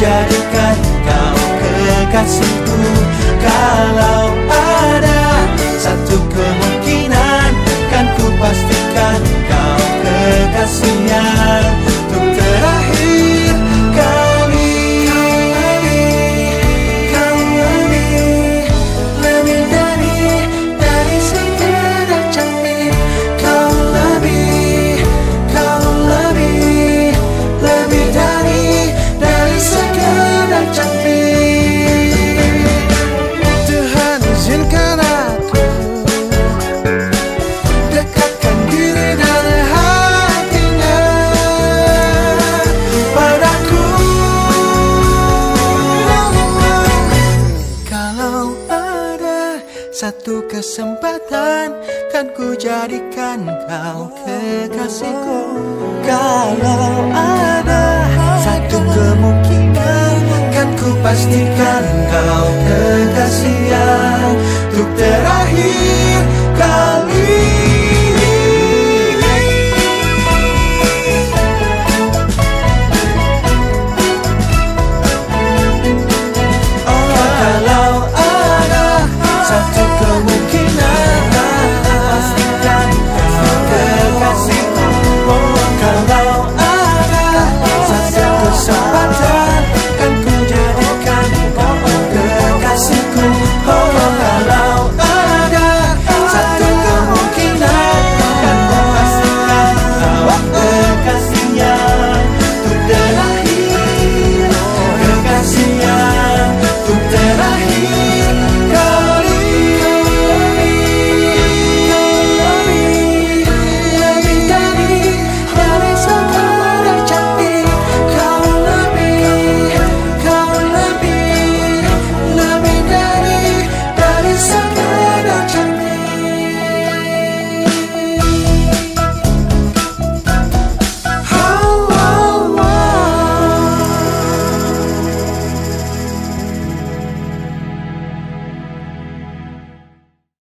jadikan kau kekasih. Satu kesempatan kan ku jadikan kau kekasihku. Kalau ada satu kemungkinan Kan ku pastikan kau kekasih yang Untuk terakhir kali